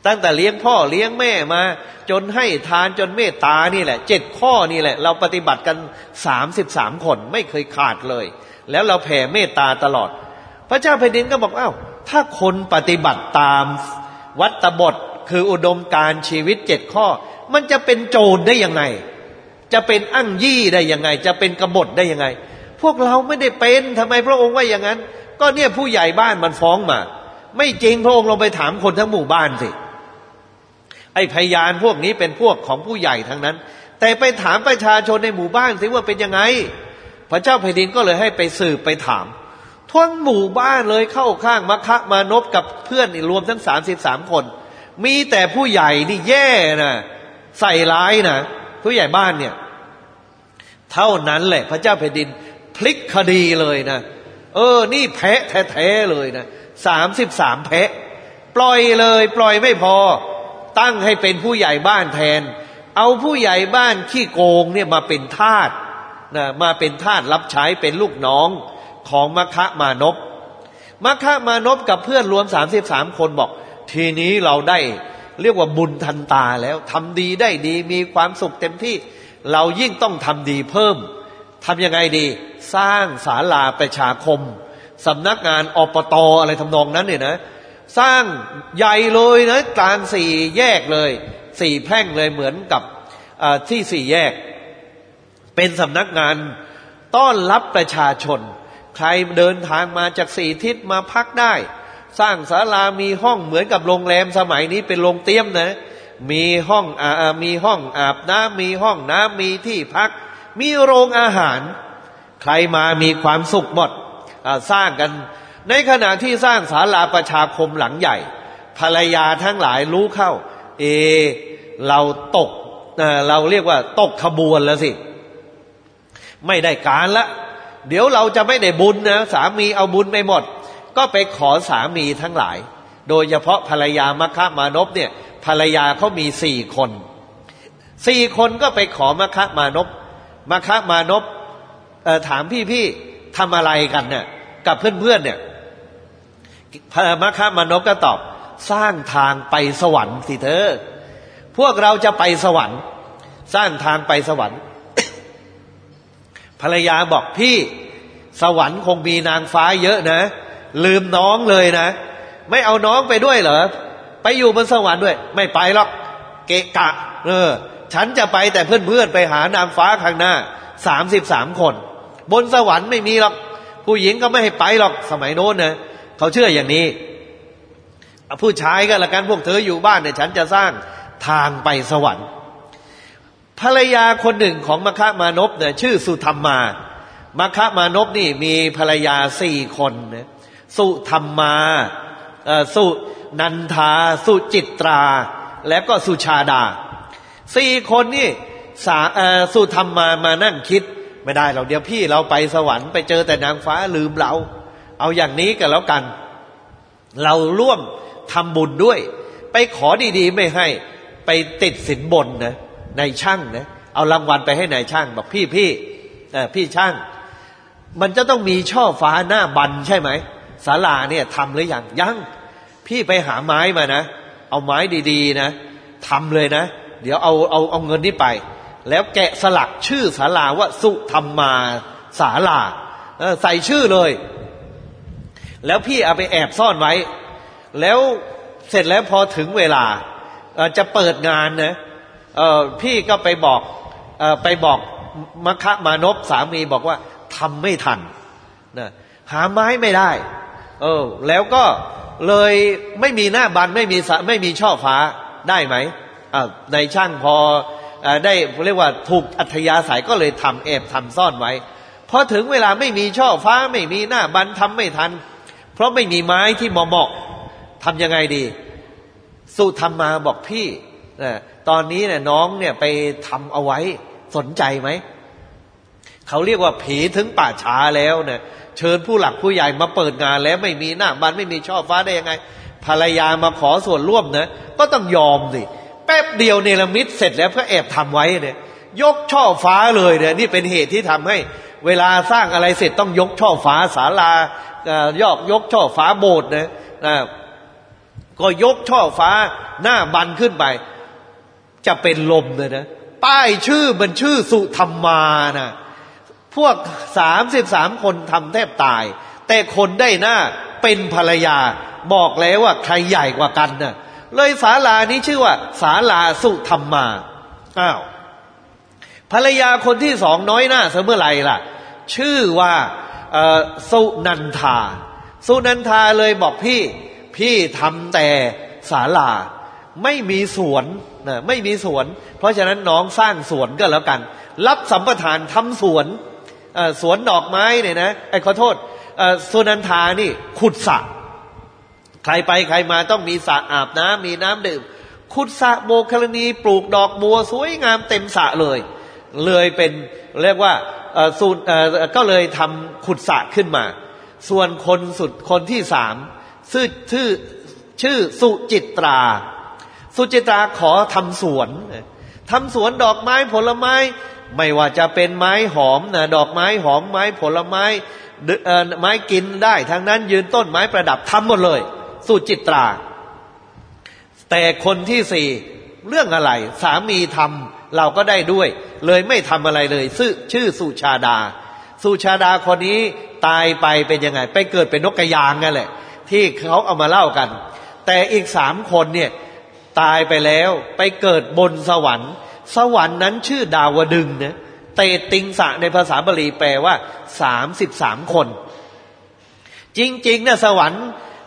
S1: ตั้งแต่เลี้ยงพ่อเลี้ยงแม่มา จนให้ทานจนเมตตานี่แหละเจ็ดข้อนี่แหละ เราปฏิบัติกันสามสิบสามคนไม่เคยขาดเลย แล้วเราแผ่เมตตาตลอด พระเจ้าแผ่นดินก็บอกอ้าว ถ้าคนปฏิบัติตามวัตบทคืออุดมการชีวิตเจ็ดข้อ มันจะเป็นโจรได้ยังไง จะเป็นอั้งยี่ได้ยังไง จะเป็นกบฏได้ยังไง พวกเราไม่ได้เป็นทำไมพระองค์ว่าอย่างนั้น ก็เนี่ยผู้ใหญ่บ้านมันฟ้องมา ไม่จริงพระองค์ลงไปถามคนทั้งหมู่บ้านสิไอ้พยานพวกนี้เป็นพวกของผู้ใหญ่ทั้งนั้น แต่ไปถามประชาชนในหมู่บ้านสิว่าเป็นยังไง พระเจ้าแผ่นดินก็เลยให้ไปสืบไปถาม ทั้งหมู่บ้านเลยเข้าข้างมัคคะมานพกับเพื่อนรวมทั้งสามสิบสามคน มีแต่ผู้ใหญ่นี่แย่นะใส่ร้ายนะผู้ใหญ่บ้านเนี่ย เท่านั้นแหละ พระเจ้าแผ่นดินพลิกคดีเลยนะเออ นี่แพะแท้ๆเลยนะสามสิบสามแพะ ปล่อยเลย ปล่อยไม่พอ ตั้งให้เป็นผู้ใหญ่บ้านแทน เอาผู้ใหญ่บ้านขี้โกงเนี่ยมาเป็นทาสนะมาเป็นทาสรับใช้เป็นลูกน้อง ของมัคคะมานพมัคคะมานพกับเพื่อนรวมสามสิบสามคนบอก ทีนี้เราได้เรียกว่าบุญทันตาแล้วทำดีได้ดีมีความสุขเต็มที่ เรายิ่งต้องทำดีเพิ่มทำยังไงดี สร้างศาลาประชาคมสำนักงานอปตออะไรทำนองนั้นเนี่ยนะ สร้างใหญ่เลยนะกลางสี่แยกเลยสี่แพร่งเลยเหมือนกับที่สี่แยก เป็นสำนักงานต้อนรับประชาชน ใครเดินทางมาจากสี่ทิศมาพักได้ สร้างศาลามีห้องเหมือนกับโรงแรมสมัยนี้เป็นโรงเตี้ยมนะ มีห้องอามีห้องอาบน้ำมีห้องน้ำมีที่พัก มีโรงอาหาร ใครมามีความสุขหมดสร้างกัน ในขณะที่สร้างศาลาประชาคมหลังใหญ่ ภรรยาทั้งหลายรู้เข้า เอ เราตกเราเรียกว่าตกขบวนแล้วสิ ไม่ได้การละ เดี๋ยวเราจะไม่ได้บุญนะสามีเอาบุญไปหมด ก็ไปขอสามีทั้งหลาย โดยเฉพาะภรรยามัคคามานพเนี่ยภรรยาเขามีสี่คนสี่คนก็ไปขอมัคคามานพมัคคามานพถามพี่พี่ทำอะไรกันเนี่ยกับเพื่อนๆเนี่ยมัคคามานพก็ตอบ สร้างทางไปสวรรค์สิเธอ พวกเราจะไปสวรรค์ สร้างทางไปสวรรค์ ภรรยาบอกพี่สวรรค์คงมีนางฟ้าเยอะนะ ลืมน้องเลยนะ ไม่เอาน้องไปด้วยเหรอ ไปอยู่บนสวรรค์ด้วย ไม่ไปหรอก เกะกะ เออ ฉันจะไปแต่เพื่อนๆไปหานางฟ้าข้างหน้าสามสิบสามคน บนสวรรค์ไม่มีหรอก ผู้หญิงก็ไม่ให้ไปหรอกสมัยโน้นนะเขาเชื่ออย่างนี้ ผู้ชายก็ละกันพวกเธออยู่บ้านเนี่ยฉันจะสร้างทางไปสวรรค์ ภรรยาคนหนึ่งของมคะมานพเนี่ยชื่อสุธรรมามคะมานพนี่มีภรรยาสี่คนนะสุธรรมาสุนันทา สุจิตรา และก็สุชาดาสี่คนนี่สาสุธรรมามานั่งคิด ไม่ได้เราเดี๋ยวพี่เราไปสวรรค์ไปเจอแต่นางฟ้าลืมเรา เอาอย่างนี้กันแล้วกัน เราร่วมทำบุญด้วย ไปขอดีๆไม่ให้ไปติดสินบนนะ นายช่างนะเอารางวัลไปให้นายช่าง บอกพี่พี่พี่ช่าง มันจะต้องมีช่อฟ้าหน้าบันใช่ไหมศาลาเนี่ยทำหรือยังยังพี่ไปหาไม้มานะ เอาไม้ดีๆนะทำเลยนะ เดี๋ยวเอาเอาเอาเงินนี้ไป แล้วแกะสลักชื่อศาลาว่าสุธรรมาศาลาใส่ชื่อเลย แล้วพี่เอาไปแอบซ่อนไว้ แล้วเสร็จแล้วพอถึงเวลาจะเปิดงานนะ เออพี่ก็ไปบอกเออไปบอกมัคคะมานพสามีบอกว่าทำไม่ทันนะหาไม้ไม่ได้ เออ แล้วก็เลยไม่มีหน้าบันไม่มีไม่มีช่อฟ้าได้ไหมอ่าในช่างพออได้เรียกว่าถูกอัธยาศัยก็เลยทำแอบทำซ่อนไว้พอถึงเวลาไม่มีช่อฟ้าไม่มีหน้าบันทำไม่ทัน เพราะไม่มีไม้ที่เหมาะทำยังไงดี สุธรรมมาบอกพี่ ตอนนี้เนี่ยน้องเนี่ยไปทำเอาไว้สนใจไหม เขาเรียกว่าผีถึงป่าช้าแล้วเนี่ยเชิญผู้หลักผู้ใหญ่มาเปิดงานแล้วไม่มีหน้าบันไม่มีช่อฟ้าได้ยังไง ภรรยามาขอส่วนร่วมนะก็ต้องยอมสิแป๊บเดียวเนรมิตเสร็จแล้วก็แอบทำไว้เนี่ย ยกช่อฟ้าเลยเนี่ยนี่เป็นเหตุที่ทำให้เวลาสร้างอะไรเสร็จต้องยกช่อฟ้าศาลายอกยกช่อฟ้าโบสถ์นะนะก็ยกช่อฟ้าหน้าบันขึ้นไป จะเป็นลมเลยนะ ป้ายชื่อมันชื่อสุธรรมานะพวกสามสิบสามคนทำแทบตาย แต่คนได้หน้าเป็นภรรยา บอกแล้วว่าใครใหญ่กว่ากันนะเลยศาลานี้ชื่อว่าศาลาสุธรรมาอ้าวภรรยาคนที่สองน้อยหน้าเสมอไรล่ะ ชื่อว่าสุนันทา สุนันทาเลยบอกพี่ พี่ทำแต่ศาลา ไม่มีสวนนะไม่มีสวน เพราะฉะนั้นน้องสร้างสวนก็แล้วกัน รับสัมปทานทำสวนสวนดอกไม้เนี่ยนะไอ้ขอโทษสุนันทานี่ขุดสระใครไปใครมาต้องมีสระอาบน้ำมีน้ำดื่ม ขุดสระโมคลณีปลูกดอกบัวสวยงามเต็มสระเลย เลยเป็นเรียกว่าสูตรก็เลยทำขุดสระขึ้นมา ส่วนคนสุดคนที่สามชื่อชื่อชื่อสุจิตรา สุจิตราขอทำสวนทำสวนดอกไม้ผลไม้ ไม่ว่าจะเป็นไม้หอมนะดอกไม้หอมไม้ผลไม้ไม้กินได้ทั้งนั้นยืนต้นไม้ประดับทำหมดเลย สุจิตรา แต่คนที่สี่เรื่องอะไร สามีทำเราก็ได้ด้วย เลยไม่ทำอะไรเลยชื่อชื่อสุชาดา สุชาดาคนนี้ตายไปเป็นยังไง ไปเกิดเป็นนกกระยางนั่นแหละ ที่เขาเอามาเล่ากัน แต่อีกสามคนเนี่ย ตายไปแล้วไปเกิดบนสวรรค์ สวรรค์นั้นชื่อดาวดึงนะเตติงสะในภาษาบาลีแปลว่าสามสิบสามคน จริงๆนี่ยสวรรค์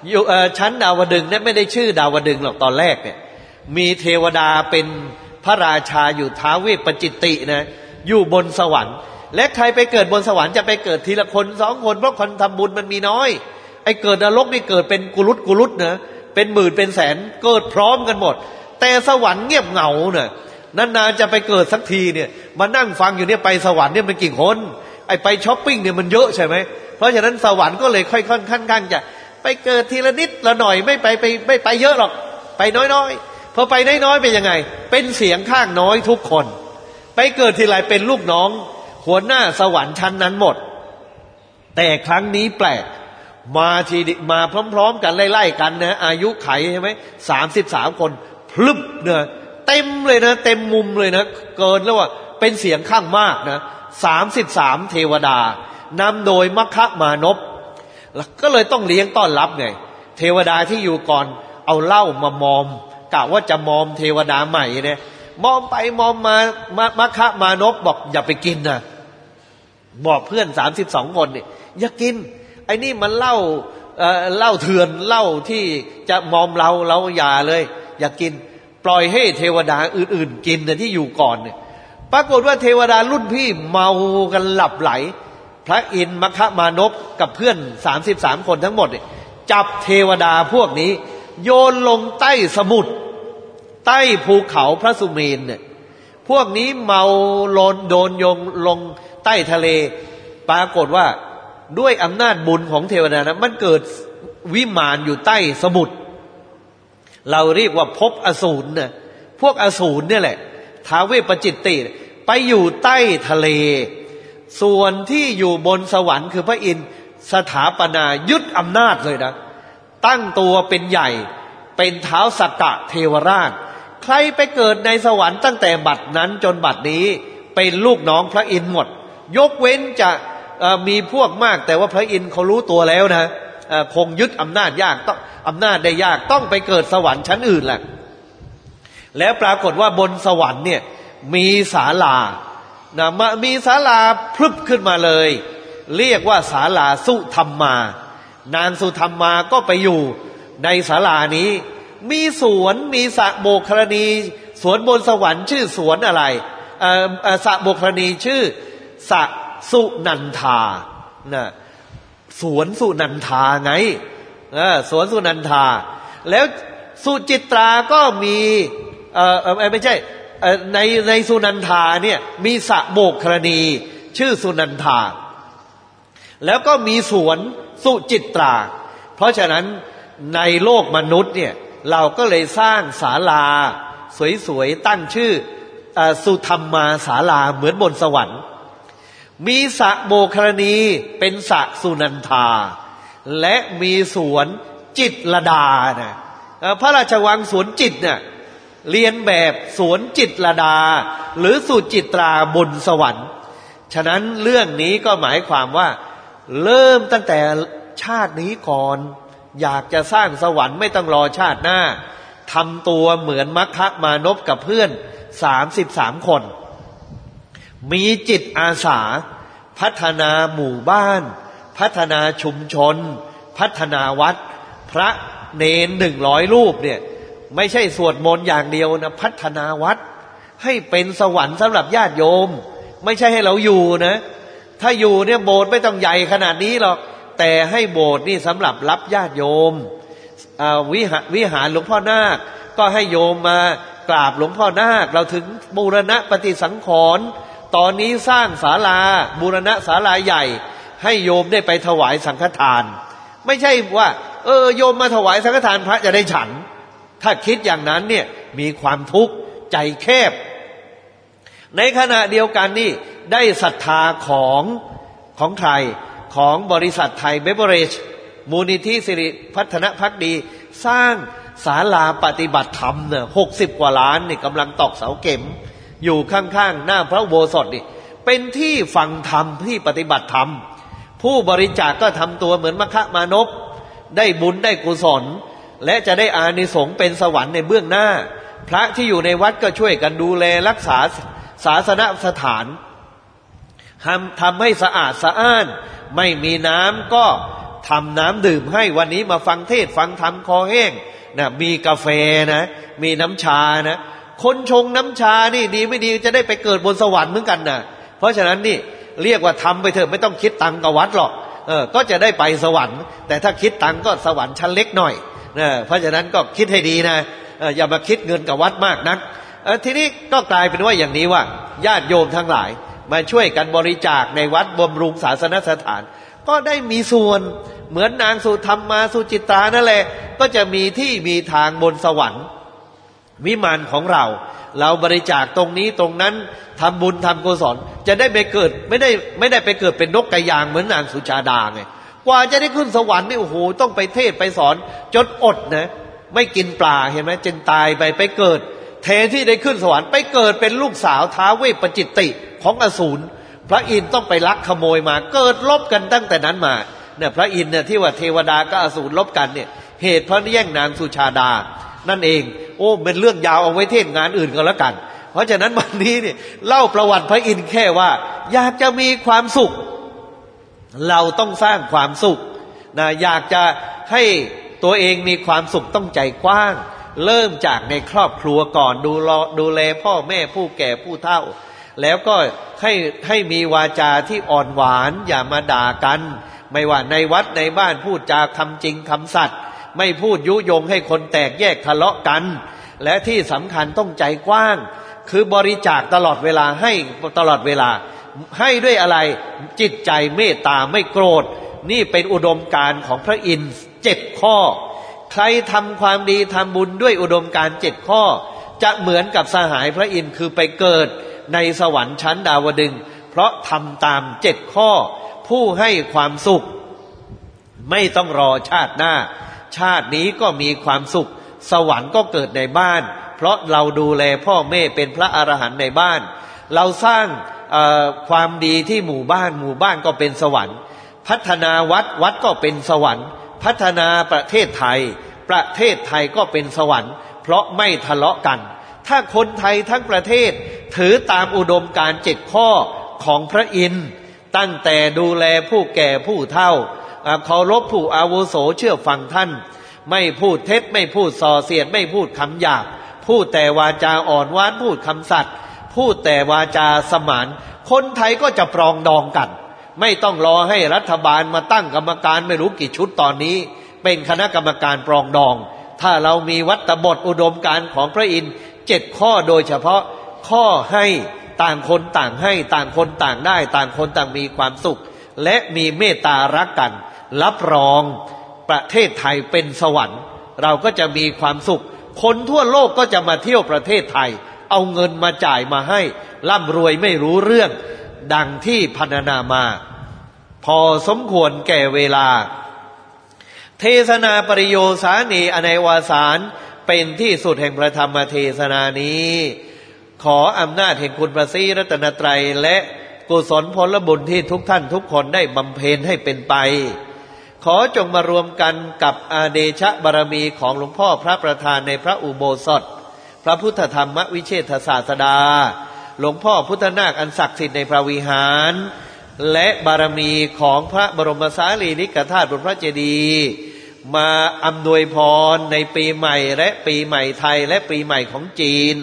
S1: อยู่ชั้นดาวดึงเนี่ยไม่ได้ชื่อดาวดึงหรอกตอนแรกเนี่ย มีเทวดาเป็นพระราชาอยู่ท้าเวปจิตตินะอยู่บนสวรรค์ และใครไปเกิดบนสวรรค์จะไปเกิดทีละคนสองคนเพราะคนทำบุญมันมีน้อย ไอ้เกิดนรกนี่เกิดเป็นกุลุตกุลุตเนะ เป็นหมื่นเป็นแสนเกิดพร้อมกันหมด แต่สวรรค์เงียบเหงาเนี่ยนานๆจะไปเกิดสักทีเนี่ยมานั่งฟังอยู่เนี่ยไปสวรรค์เนี่ยมันกี่คนไอไปช้อปปิ้งเนี่ยมันเยอะใช่ไหมเพราะฉะนั้นสวรรค์ก็เลยค่อยค่อนข้างจะไปเกิดทีละนิดละหน่อยไม่ไปไปไม่ไปเยอะหรอก ไปน้อยๆพอไปน้อยๆเป็นยังไง เป็นเสียงข้างน้อยทุกคน ไปเกิดทีไรเป็นลูกน้อง หัวหน้าสวรรค์ชั้นนั้นหมด แต่ครั้งนี้แปลก มาทีมาพร้อม ๆ กันไล่ๆกันนะอายุไขใช่ไหมสามสิบสามคนพลึบเนี่ยเต็มเลยนะ เต็มมุมเลยนะ เกินแล้วว่าเป็นเสียงข้างมากนะสามสิบสามเทวดานำโดยมัคคะมานพก็เลยต้องเลี้ยงต้อนรับไง เทวดาที่อยู่ก่อนเอาเหล้ามามอมกะว่าจะมอมเทวดาใหม่เนี่ยมอมไปมอมมามัคคะมานพบอกอย่าไปกินนะบอกเพื่อนสามสิบสองคนเนี่ยอย่ากิน อ้นี่มันเล่าเล่าเถื่อนเล่าที่จะมอมเราเราอย่าเลย อย่ากกิน ปล่อยให้เทวดาอื่น ๆ กินนที่อยู่ก่อนเนี่ยปรากฏว่าเทวดารุ่นพี่เมากันหลับไหล พระอินทร์มคมานพกับเพื่อนสามสิบสามคนทั้งหมดจับเทวดาพวกนี้ โยนลงใต้สมุทรใต้ภูเขาพระสุเมนเนี่ยพวกนี้เมาลนโดนยงลงใต้ทะเล ปรากฏว่า ด้วยอำนาจบุญของเทวดานะมันเกิดวิมานอยู่ใต้สมุทรเราเรียกว่าพบอสูรนี่ยพวกอสูรเนี่ยแหละท้าเวปจิตติ ไปอยู่ใต้ทะเล ส่วนที่อยู่บนสวรรค์คือพระอินทร์สถาปนายึดอำนาจเลยนะ ตั้งตัวเป็นใหญ่เป็นเท้าสักกะเทวราช ใครไปเกิดในสวรรค์ตั้งแต่บัดนั้นจนบัดนี้เป็นลูกน้องพระอินทร์หมด ยกเว้นจะ มีพวกมากแต่ว่าพระอินทร์เขารู้ตัวแล้วนะคงยึดอำนาจยากต้องอำนาจได้ยากต้องไปเกิดสวรรค์ชั้นอื่นแหละแล้วปรากฏว่าบนสวรรค์เนี่ยมีศาลานะมามีศาลาพรึบขึ้นมาเลย เรียกว่าศาลาสุธรรมา นางสุธรรมาก็ไปอยู่ในศาลานี้ มีสวนมีสระโบกครณี สวนบนสวรรค์ชื่อสวนอะไรสระโบกครณีชื่อสระ สุนันทานะสวนสุนันทาไงสวนสุนันทา แล้วสุจิตราก็มีเออไม่ใช่ในในสุนันทาเนี่ยมีสะโบกครณี ชื่อสุนันทา แล้วก็มีสวนสุจิตรา เพราะฉะนั้นในโลกมนุษย์เนี่ยเราก็เลยสร้างศาลา สวยๆตั้งชื่ออสุธรรมมาศาลาเหมือนบนสวรรค์ มีสระโบครณีเป็นสระสุนันทา และมีสวนจิตรดานะพระราชวังสวนจิตเนี่ยเรียนแบบสวนจิตรดา หรือสุจิตราบนสวรรค์ ฉะนั้นเรื่องนี้ก็หมายความว่า เริ่มตั้งแต่ชาตินี้ก่อน อยากจะสร้างสวรรค์ไม่ต้องรอชาติหน้าทำตัวเหมือนมัคคะมานพกับเพื่อนสามสิบสามคน มีจิตอาสา พัฒนาหมู่บ้าน พัฒนาชุมชน พัฒนาวัด พระเนนหนึ่งร้อยรูปเนี่ยไม่ใช่สวดมนต์อย่างเดียวนะพัฒนาวัด ให้เป็นสวรรค์สำหรับญาติโยม ไม่ใช่ให้เราอยู่นะ ถ้าอยู่เนี่ยโบสถ์ไม่ต้องใหญ่ขนาดนี้หรอกแต่ให้โบสถ์นี่สำหรับรับญาติโยมวิหารวิหารหลวงพ่อนาค ก็ให้โยมมากราบหลวงพ่อนาค เราถึงบูรณะปฏิสังขรณ์ ตอนนี้สร้างศาลาบูรณะศาลาใหญ่ ให้โยมได้ไปถวายสังฆทาน ไม่ใช่ว่า เออโยมมาถวายสังฆทานพระจะได้ฉัน ถ้าคิดอย่างนั้นเนี่ยมีความทุกข์ใจแคบ ในขณะเดียวกันนี่ได้ศรัทธาของของใครของบริษัทไทยเบเบอร์เรจมูลนิธิสิริพัฒนพักดี สร้างศาลาปฏิบัติธรรมเนี่ยหกสิบกว่าล้านนี่กำลังตอกเสาเข็ม อยู่ข้างๆหน้าพระโบสถนี่เป็นที่ฟังธรรมที่ปฏิบัติธรรม ผู้บริจาคกก็ทำตัวเหมือนมคะมานพได้บุญได้กุศล และจะได้อานิสงส์เป็นสวรรค์ในเบื้องหน้า พระที่อยู่ในวัดก็ช่วยกันดูแลรักษาศาสนสถานทำทำให้สะอาดสะอ้าน ไม่มีน้ำก็ทำน้ำดื่มให้วันนี้มาฟังเทศฟังธรรมคอแห้งนะมีกาแฟนะ มีน้ำชานะ คนชงน้ำชานี่ดีไม่ดีจะได้ไปเกิดบนสวรรค์เหมือนกันนะเพราะฉะนั้นนี่เรียกว่าทำไปเถอะไม่ต้องคิดตังกับวัดหรอกเออก็จะได้ไปสวรรค์ แต่ถ้าคิดตังก็สวรรค์ชั้นเล็กหน่อยนะเพราะฉะนั้นก็คิดให้ดีนะอย่ามาคิดเงินกับวัดมากนักทีนี้ก็กลายเป็นว่าอย่างนี้ว่าญาติโยมทั้งหลาย มาช่วยกันบริจาคในวัดบำรุงศาสนสถาน ก็ได้มีส่วนเหมือนนางสุธรรมมาสุจิตานั่นแหละ ก็จะมีที่มีทางบนสวรรค์ วิมานของเรา เราบริจาคตรงนี้ตรงนั้นทำบุญทำกุศลจะได้ไปเกิดไม่ได้ไม่ได้ไปเกิดเป็นนกกระยางเหมือนนางสุชาดาไงกว่าจะได้ขึ้นสวรรค์นี่โอ้โหต้องไปเทศไปสอน จนอดนะ ไม่กินปลาเห็นไหมจนตายไปไปเกิดแทที่ได้ขึ้นสวรรค์ไปเกิดเป็นลูกสาวท้าเวปจิตติของอสูรพระอินทร์ต้องไปลักขโมยมา เกิดลบกันตั้งแต่นั้นมาเนี่ยพระอินทร์เนี่ยที่ว่าเทวดาก็อสูรลบกันเนี่ยเหตุเพราะแย่งนางสุชาดา นั่นเอง โอ้ เป็นเรื่องยาวเอาไว้เทศงานอื่นก็แล้วกัน เพราะฉะนั้นวันนี้เนี่ยเล่าประวัติพระอินทร์แค่ว่า อยากจะมีความสุข เราต้องสร้างความสุขนะอยากจะให้ตัวเองมีความสุขต้องใจกว้าง เริ่มจากในครอบครัวก่อนดูดูแลพ่อแม่ผู้แก่ผู้เฒ่า แล้วก็ให้ให้มีวาจาที่อ่อนหวานอย่ามาด่ากัน ไม่ว่าในวัดในบ้านพูดจาคำจริงคำสัตย์ ไม่พูดยุยงให้คนแตกแยกทะเลาะกัน และที่สำคัญต้องใจกว้าง คือบริจาคตลอดเวลาให้ตลอดเวลา ให้ด้วยอะไรจิตใจเมตตาไม่โกรธ นี่เป็นอุดมการของพระอินทร์เจ็ดข้อ ใครทำความดีทำบุญด้วยอุดมการเจ็ดข้อ จะเหมือนกับสหายพระอินทร์คือไปเกิดในสวรรค์ชั้นดาวดึง เพราะทำตามเจ็ดข้อ ผู้ให้ความสุข ไม่ต้องรอชาติหน้า ชาตินี้ก็มีความสุข สวรรค์ก็เกิดในบ้าน เพราะเราดูแลพ่อแม่เป็นพระอรหันต์ในบ้าน เราสร้างความดีที่หมู่บ้าน หมู่บ้านก็เป็นสวรรค์ พัฒนาวัดวัดก็เป็นสวรรค์ พัฒนาประเทศไทย ประเทศไทยก็เป็นสวรรค์ เพราะไม่ทะเลาะกัน ถ้าคนไทยทั้งประเทศถือตามอุดมการเจ็ดข้อของพระอินทร์ตั้งแต่ดูแลผู้แก่ผู้เฒ่า เคารพผู้อาวุโสเชื่อฟังท่าน ไม่พูดเท็จไม่พูดส่อเสียดไม่พูดคำหยาบ พูดแต่วาจาอ่อนหวานพูดคำสัตย์พูดแต่วาจาสมาน คนไทยก็จะปรองดองกัน ไม่ต้องรอให้รัฐบาลมาตั้งกรรมการไม่รู้กี่ชุดตอนนี้ เป็นคณะกรรมการปรองดอง ถ้าเรามีวัตบทอุดมการของพระอินทร์เจ็ดข้อโดยเฉพาะข้อให้ต่างคนต่างให้ต่างคนต่างได้ ต่างคนต่างมีความสุข และมีเมตตารักกัน รับรองประเทศไทยเป็นสวรรค์ เราก็จะมีความสุข คนทั่วโลกก็จะมาเที่ยวประเทศไทย เอาเงินมาจ่ายมาให้ร่ำรวยไม่รู้เรื่อง ดังที่พันนามา พอสมควรแก่เวลา เทศนาปริโยสานีอนัยวาสารเป็นที่สุดแห่งพระธรรมเทศนานี้ ขออำนาจแห่งคุณพระศรีรัตนตรัยและกุศลผลบุญที่ทุกท่านทุกคนได้บำเพ็ญให้เป็นไป ขอจงมารวมกันกับอาเดชะบารมีของหลวงพ่อพระประธานในพระอุโบสถ พระพุทธธรรมวิเชษศาสดา หลวงพ่อพุทธนาคอันศักดิ์สิทธิ์ในพระวิหาร และบารมีของพระบรมสารีริกธาตุบนพระเจดีย์มาอำนวยพรในปีใหม่และปีใหม่ไทยและปีใหม่ของจีน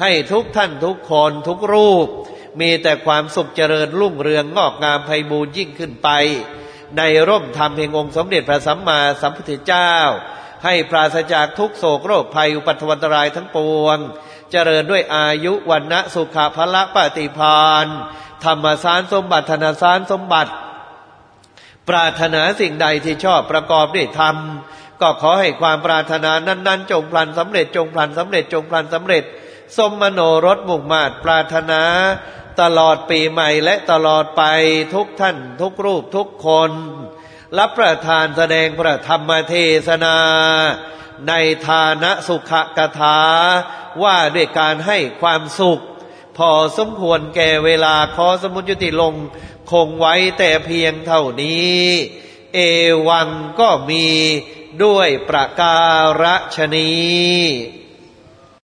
S1: ให้ทุกท่านทุกคนทุกรูป มีแต่ความสุขเจริญรุ่งเรืองงอกงามไพบูรยิ่งขึ้นไป ในร่มธรรมแห่งองค์สมเด็จพระสัมมาสัมพุทธเจ้า ให้ปราศจากทุกโศกโรคภัยอุปัตวันตรายทั้งปวง เจริญด้วยอายุวันนะสุขภละปฏิพานธรรมสารสมบัติธนสารสมบัติ ปรารถนาสิ่งใดที่ชอบประกอบด้วยธรรมก็ขอให้ความปรารถนานั้น ๆ จงพลันสำเร็จจงพลันสำเร็จจงพลันสำเร็จ สมมโนรสมุ่งมาตปรารถนา ตลอดปีใหม่และตลอดไปทุกท่านทุกรูปทุกคน รับประทานแสดงพระธรรมเทศนา ในฐานะสุขกถา ว่าด้วยการให้ความสุข พอสมควรแก่เวลาขอสมุญยุติลง คงไว้แต่เพียงเท่านี้ เอวังก็มีด้วยประการฉนี้